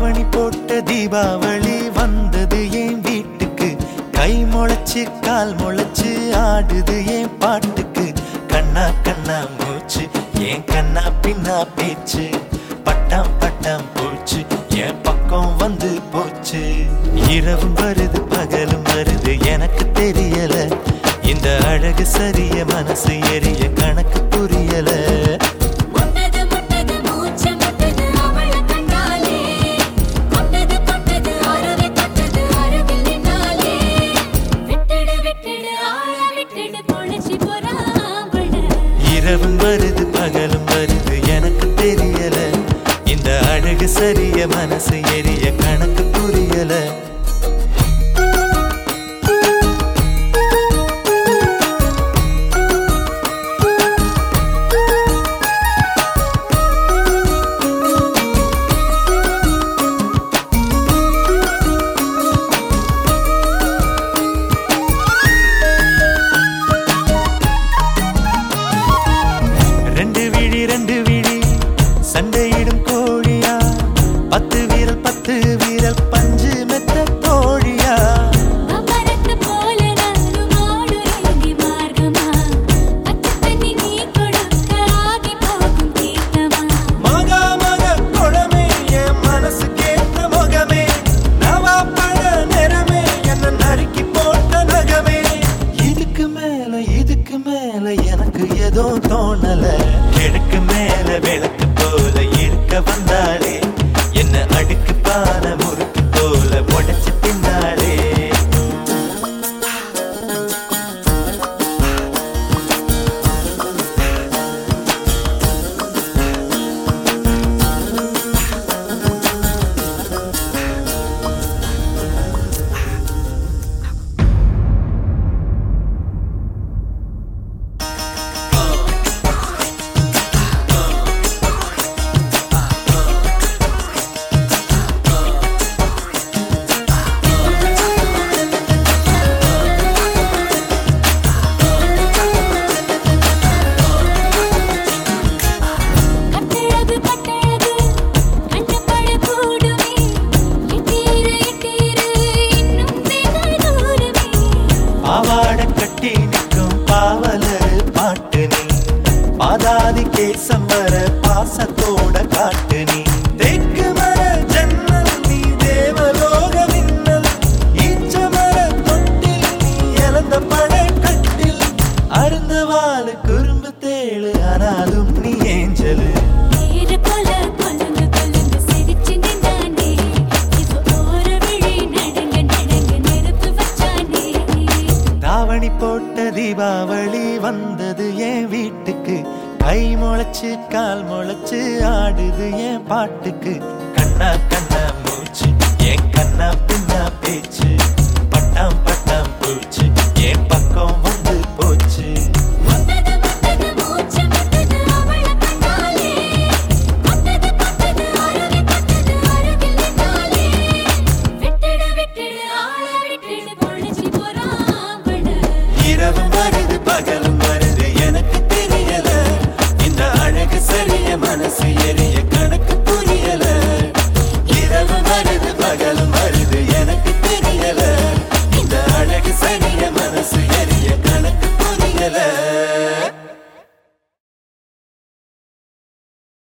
போட்ட தீபாவளி வந்தது ஏன் வீட்டுக்கு? கை முளைச்சு கால் முளைச்சு ஆடுது ஏன் பாட்டுக்கு? கண்ணா கண்ணா மூச்சு ஏன் கண்ணா பின்னா பேச்சு? பட்டாம் பட்டாம் போச்சு என் பக்கம் வந்து போச்சு. இரவும் வருது பகலும் வருது எனக்கு தெரியல. இந்த அழகு சரிய மனசு எரிய கணக்கு புரியல. இரவும் வருது பகலும் வருது எனக்கு தெரியல. இந்த அழகு சரிய மனசு எரிய கணக்கு புரியல. சண்டையிடும் கோழியா? பத்து வீரல் பத்து வீரல் பஞ்சு மெத்த தோழியா இதுக்கு மேல எனக்கு ஏதோ தோணல. கிழக்கு மேல விளக்கு வந்தாளே பாதாதி கேசம் வர பாசத்தோட காட்டு நீ. தெற்கு மர ஜன்னல் நீ தேவலோக மின்னல். ஈச்ச மர தொட்டில் நீ இழந்த பட கட்டில் அருந்த வாழு குறும்பு தேழு ஆனாலும் நீ ஏஞ்சலு. தாவணி போட்ட தீபாவளி வந்தது கை முளைச்சு கால் முளைச்சு ஆடுது என் பாட்டுக்கு. கண்ணா கண்ணா மூச்சு. என் கண்ணா பின்னா பேச்சு. మనసు ఎరి